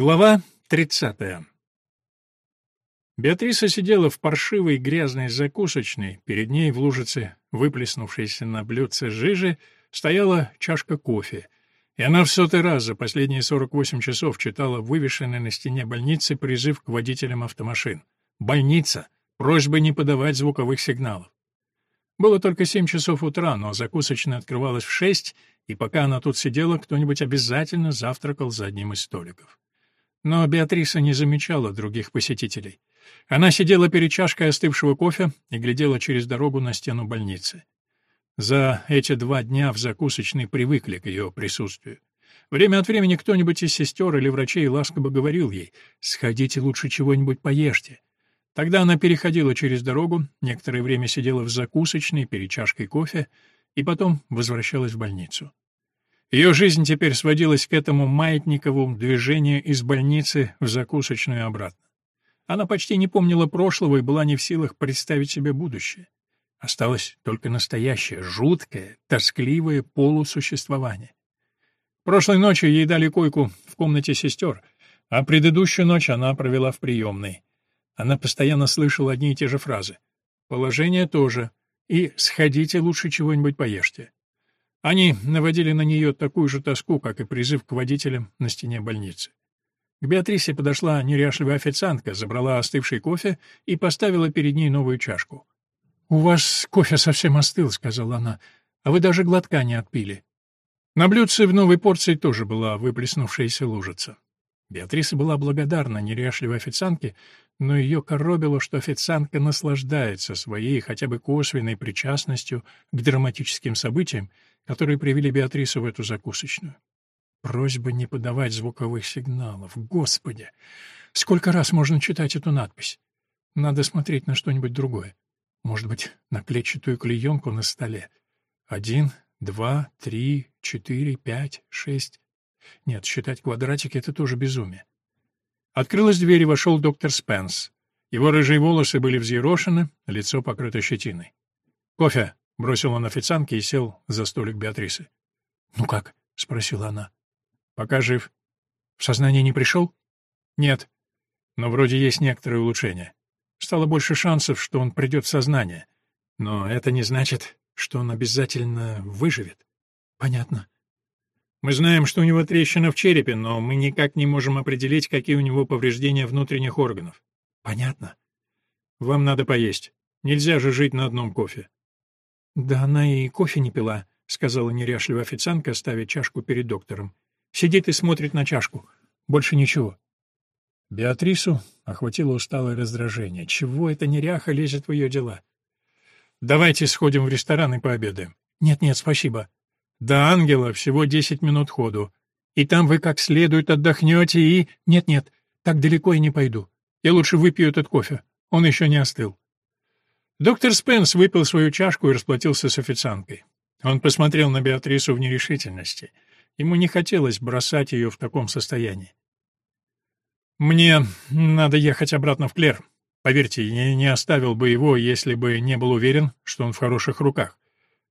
Глава 30. Беатриса сидела в паршивой грязной закусочной, перед ней в лужице, выплеснувшейся на блюдце жижи, стояла чашка кофе, и она в сотый раз за последние 48 часов читала вывешенный на стене больницы призыв к водителям автомашин. «Больница! Просьба не подавать звуковых сигналов!» Было только семь часов утра, но закусочная открывалась в шесть, и пока она тут сидела, кто-нибудь обязательно завтракал за одним из столиков. Но Беатриса не замечала других посетителей. Она сидела перед чашкой остывшего кофе и глядела через дорогу на стену больницы. За эти два дня в закусочной привыкли к ее присутствию. Время от времени кто-нибудь из сестер или врачей ласково говорил ей «Сходите лучше чего-нибудь поешьте». Тогда она переходила через дорогу, некоторое время сидела в закусочной перед чашкой кофе и потом возвращалась в больницу. Ее жизнь теперь сводилась к этому маятниковому движению из больницы в закусочную обратно. Она почти не помнила прошлого и была не в силах представить себе будущее. Осталось только настоящее, жуткое, тоскливое полусуществование. Прошлой ночью ей дали койку в комнате сестер, а предыдущую ночь она провела в приемной. Она постоянно слышала одни и те же фразы. «Положение тоже» и «сходите лучше чего-нибудь поешьте». Они наводили на нее такую же тоску, как и призыв к водителям на стене больницы. К Беатрисе подошла неряшливая официантка, забрала остывший кофе и поставила перед ней новую чашку. «У вас кофе совсем остыл», — сказала она, — «а вы даже глотка не отпили». На блюдце в новой порции тоже была выплеснувшаяся лужица. Беатриса была благодарна неряшливой официантке, но ее коробило, что официантка наслаждается своей хотя бы косвенной причастностью к драматическим событиям, которые привели Беатрису в эту закусочную. Просьба не подавать звуковых сигналов. Господи! Сколько раз можно читать эту надпись? Надо смотреть на что-нибудь другое. Может быть, на клетчатую клеенку на столе. Один, два, три, четыре, пять, шесть. Нет, считать квадратики — это тоже безумие. Открылась дверь, и вошел доктор Спенс. Его рыжие волосы были взъерошены, лицо покрыто щетиной. «Кофе!» — бросил он официантке и сел за столик Беатрисы. «Ну как?» — спросила она. «Пока жив. В сознание не пришел?» «Нет. Но вроде есть некоторые улучшения. Стало больше шансов, что он придет в сознание. Но это не значит, что он обязательно выживет». «Понятно. Мы знаем, что у него трещина в черепе, но мы никак не можем определить, какие у него повреждения внутренних органов». «Понятно. Вам надо поесть. Нельзя же жить на одном кофе. «Да она и кофе не пила», — сказала неряшливая официантка, ставя чашку перед доктором. «Сидит и смотрит на чашку. Больше ничего». Беатрису охватило усталое раздражение. Чего эта неряха лезет в ее дела? «Давайте сходим в ресторан и пообедаем». «Нет-нет, спасибо». «До ангела всего десять минут ходу. И там вы как следует отдохнете и...» «Нет-нет, так далеко я не пойду. Я лучше выпью этот кофе. Он еще не остыл». Доктор Спенс выпил свою чашку и расплатился с официанткой. Он посмотрел на Беатрису в нерешительности. Ему не хотелось бросать ее в таком состоянии. «Мне надо ехать обратно в Клер. Поверьте, я не оставил бы его, если бы не был уверен, что он в хороших руках.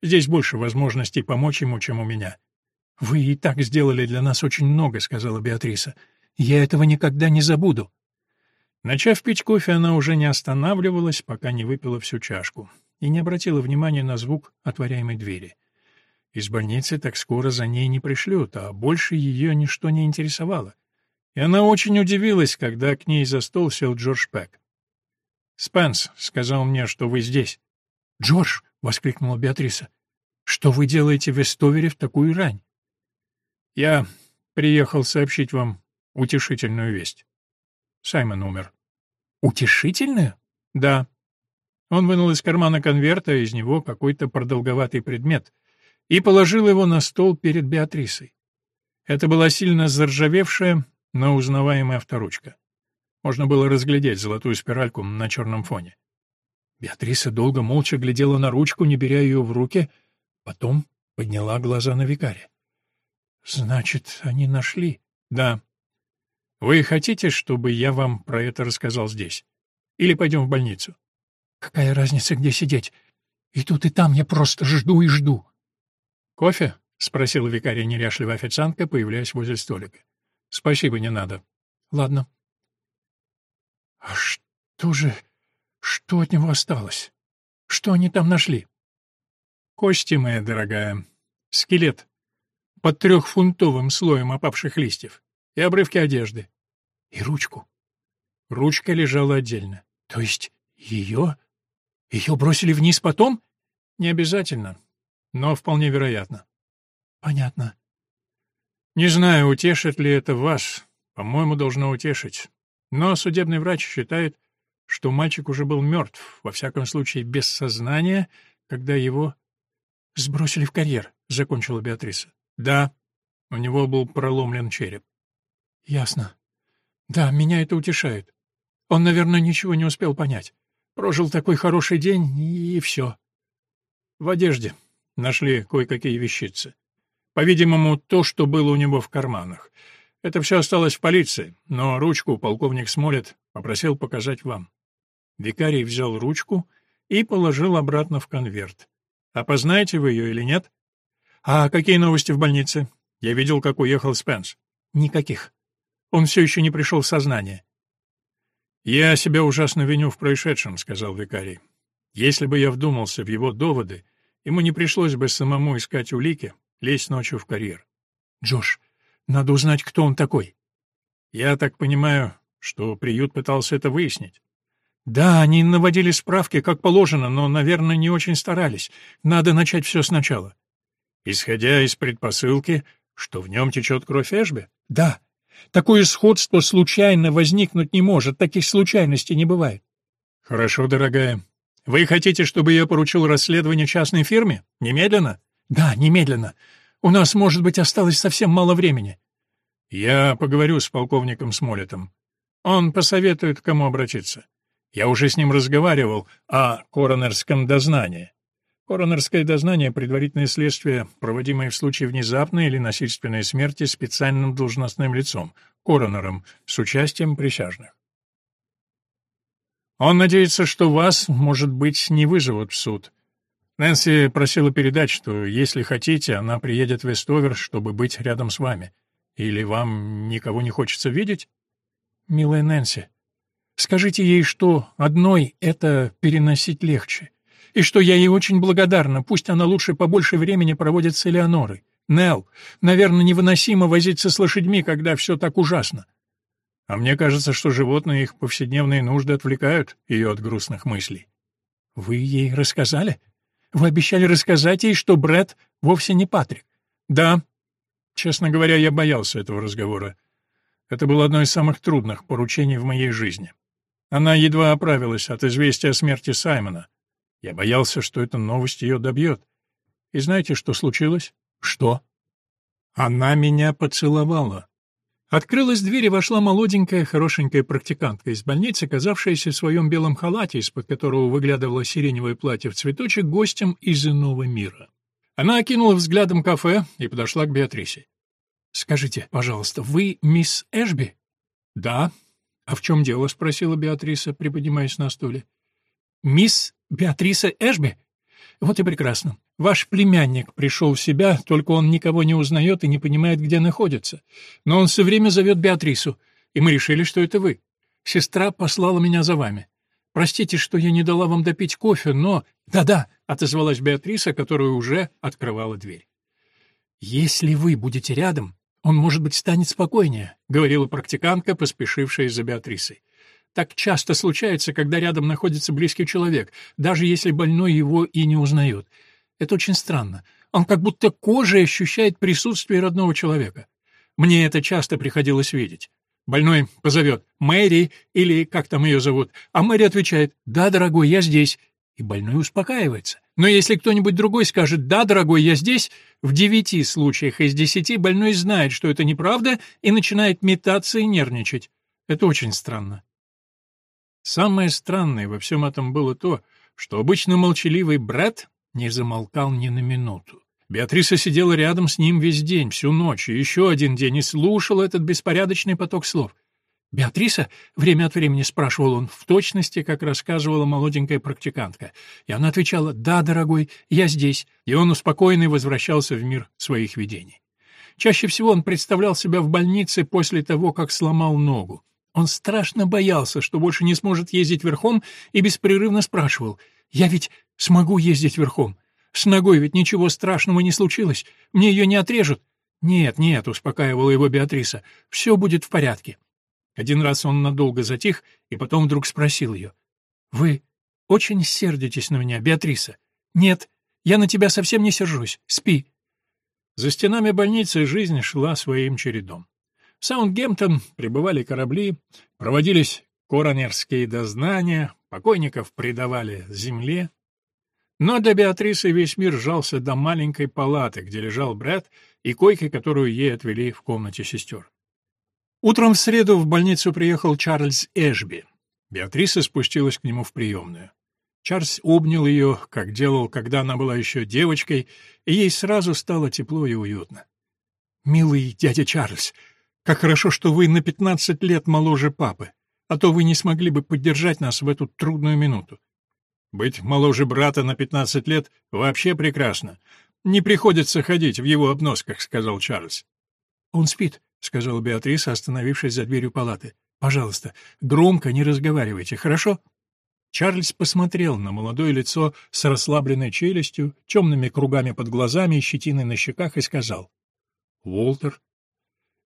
Здесь больше возможностей помочь ему, чем у меня». «Вы и так сделали для нас очень много», — сказала Беатриса. «Я этого никогда не забуду». Начав пить кофе, она уже не останавливалась, пока не выпила всю чашку, и не обратила внимания на звук отворяемой двери. Из больницы так скоро за ней не пришлют, а больше ее ничто не интересовало. И она очень удивилась, когда к ней за стол сел Джордж Пэк. «Спенс сказал мне, что вы здесь». «Джордж!» — воскликнула Беатриса. «Что вы делаете в Эстовере в такую рань?» «Я приехал сообщить вам утешительную весть. Саймон умер». «Утешительную?» «Да». Он вынул из кармана конверта, из него какой-то продолговатый предмет, и положил его на стол перед Беатрисой. Это была сильно заржавевшая, но узнаваемая авторучка. Можно было разглядеть золотую спиральку на черном фоне. Беатриса долго молча глядела на ручку, не беря ее в руки, потом подняла глаза на викаря. «Значит, они нашли?» «Да». Вы хотите, чтобы я вам про это рассказал здесь? Или пойдем в больницу? Какая разница, где сидеть? И тут, и там я просто жду и жду. Кофе? — спросила викария неряшливая официантка, появляясь возле столика. «Спасибо, не надо». Ладно. А что же... Что от него осталось? Что они там нашли? Кости, моя дорогая. Скелет. Под трехфунтовым слоем опавших листьев. И обрывки одежды. И ручку. Ручка лежала отдельно. То есть ее... Ее бросили вниз потом? Не обязательно, но вполне вероятно. Понятно. Не знаю, утешит ли это вас. По-моему, должно утешить. Но судебный врач считает, что мальчик уже был мертв, во всяком случае без сознания, когда его сбросили в карьер, — закончила Беатриса. — Да, у него был проломлен череп. — Ясно. Да, меня это утешает. Он, наверное, ничего не успел понять. Прожил такой хороший день, и все. В одежде нашли кое-какие вещицы. По-видимому, то, что было у него в карманах. Это все осталось в полиции, но ручку полковник Смолет попросил показать вам. Викарий взял ручку и положил обратно в конверт. Опознаете вы ее или нет? А какие новости в больнице? Я видел, как уехал Спенс. Никаких. Он все еще не пришел в сознание. Я себя ужасно виню в происшедшем, сказал викарий. Если бы я вдумался в его доводы, ему не пришлось бы самому искать улики, лезть ночью в карьер. Джош, надо узнать, кто он такой. Я так понимаю, что приют пытался это выяснить. Да, они наводили справки, как положено, но, наверное, не очень старались. Надо начать все сначала. Исходя из предпосылки, что в нем течет кровь Эшби? Да. Такое сходство случайно возникнуть не может, таких случайностей не бывает. Хорошо, дорогая. Вы хотите, чтобы я поручил расследование частной фирме? Немедленно? Да, немедленно. У нас, может быть, осталось совсем мало времени. Я поговорю с полковником Смолетом. Он посоветует, к кому обратиться. Я уже с ним разговаривал о коронерском дознании. Коронерское дознание — предварительное следствие, проводимое в случае внезапной или насильственной смерти специальным должностным лицом, коронером, с участием присяжных. Он надеется, что вас, может быть, не вызовут в суд. Нэнси просила передать, что, если хотите, она приедет в Вестовер, чтобы быть рядом с вами. Или вам никого не хочется видеть? Милая Нэнси, скажите ей, что одной это переносить легче. И что я ей очень благодарна, пусть она лучше побольше времени проводит с Элеонорой. Нелл, наверное, невыносимо возиться с лошадьми, когда все так ужасно. А мне кажется, что животные их повседневные нужды отвлекают ее от грустных мыслей. Вы ей рассказали? Вы обещали рассказать ей, что Бред вовсе не Патрик. Да. Честно говоря, я боялся этого разговора. Это было одно из самых трудных поручений в моей жизни. Она едва оправилась от известия о смерти Саймона. Я боялся, что эта новость ее добьет. И знаете, что случилось? Что? Она меня поцеловала. Открылась дверь, и вошла молоденькая, хорошенькая практикантка из больницы, казавшаяся в своем белом халате, из-под которого выглядывало сиреневое платье в цветочек, гостем из иного мира. Она окинула взглядом кафе и подошла к Беатрисе. «Скажите, пожалуйста, вы мисс Эшби?» «Да». «А в чем дело?» — спросила Беатриса, приподнимаясь на стуле. «Мисс Беатриса Эшби?» «Вот и прекрасно. Ваш племянник пришел в себя, только он никого не узнает и не понимает, где находится. Но он все время зовет Беатрису, и мы решили, что это вы. Сестра послала меня за вами. Простите, что я не дала вам допить кофе, но... Да-да, отозвалась Беатриса, которая уже открывала дверь. Если вы будете рядом, он, может быть, станет спокойнее, говорила практикантка, поспешившая за Беатрисой. Так часто случается, когда рядом находится близкий человек, даже если больной его и не узнает. Это очень странно. Он как будто кожей ощущает присутствие родного человека. Мне это часто приходилось видеть. Больной позовет «Мэри» или как там ее зовут, а Мэри отвечает «Да, дорогой, я здесь», и больной успокаивается. Но если кто-нибудь другой скажет «Да, дорогой, я здесь», в девяти случаях из десяти больной знает, что это неправда, и начинает метаться и нервничать. Это очень странно. Самое странное во всем этом было то, что обычно молчаливый брат не замолкал ни на минуту. Беатриса сидела рядом с ним весь день, всю ночь, и еще один день, и слушала этот беспорядочный поток слов. «Беатриса?» — время от времени спрашивал он, в точности, как рассказывала молоденькая практикантка. И она отвечала «Да, дорогой, я здесь», и он успокоенный возвращался в мир своих видений. Чаще всего он представлял себя в больнице после того, как сломал ногу. Он страшно боялся, что больше не сможет ездить верхом, и беспрерывно спрашивал, «Я ведь смогу ездить верхом? С ногой ведь ничего страшного не случилось, мне ее не отрежут». «Нет, нет», — успокаивала его Беатриса, — «все будет в порядке». Один раз он надолго затих и потом вдруг спросил ее, «Вы очень сердитесь на меня, Беатриса?» «Нет, я на тебя совсем не сержусь. Спи». За стенами больницы жизнь шла своим чередом. В Саундгемптон прибывали корабли, проводились коронерские дознания, покойников предавали земле. Но для Беатрисы весь мир сжался до маленькой палаты, где лежал Брэд, и койки, которую ей отвели в комнате сестер. Утром в среду в больницу приехал Чарльз Эшби. Беатриса спустилась к нему в приемную. Чарльз обнял ее, как делал, когда она была еще девочкой, и ей сразу стало тепло и уютно. «Милый дядя Чарльз, как хорошо, что вы на пятнадцать лет моложе папы, а то вы не смогли бы поддержать нас в эту трудную минуту. Быть моложе брата на пятнадцать лет вообще прекрасно. Не приходится ходить в его обносках», — сказал Чарльз. «Он спит», — сказала Беатриса, остановившись за дверью палаты. «Пожалуйста, громко не разговаривайте, хорошо?» Чарльз посмотрел на молодое лицо с расслабленной челюстью, темными кругами под глазами и щетиной на щеках и сказал. «Уолтер?»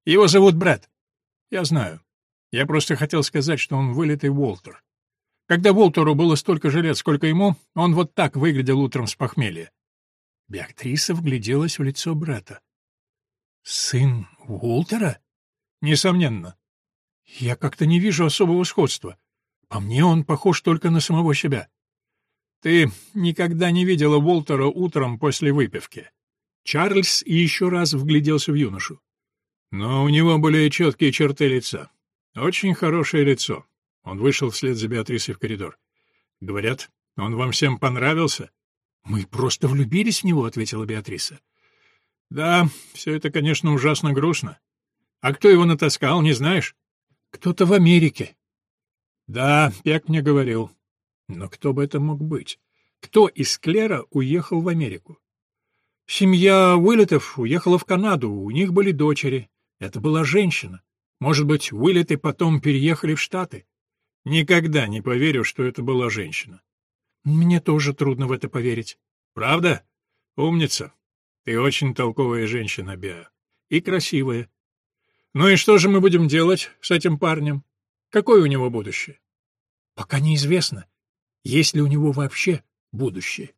«Его зовут Брэд». «Я знаю. Я просто хотел сказать, что он вылитый Уолтер. Когда Уолтеру было столько же лет, сколько ему, он вот так выглядел утром с похмелья». Беатриса вгляделась в лицо брата. «Сын Уолтера?» «Несомненно. Я как-то не вижу особого сходства. По мне он похож только на самого себя. Ты никогда не видела Уолтера утром после выпивки. Чарльз еще раз вгляделся в юношу. Но у него были четкие черты лица. Очень хорошее лицо. Он вышел вслед за Беатрисой в коридор. Говорят, он вам всем понравился? Мы просто влюбились в него, ответила Беатриса. Да, все это, конечно, ужасно грустно. А кто его натаскал, не знаешь? Кто-то в Америке. Да, Пек мне говорил. Но кто бы это мог быть? Кто из Клера уехал в Америку? Семья Уиллетов уехала в Канаду, у них были дочери. Это была женщина. Может быть, Уиллеты потом переехали в Штаты? Никогда не поверю, что это была женщина. Мне тоже трудно в это поверить. Правда? Умница. Ты очень толковая женщина, Беа. И красивая. Ну и что же мы будем делать с этим парнем? Какое у него будущее? Пока неизвестно, есть ли у него вообще будущее.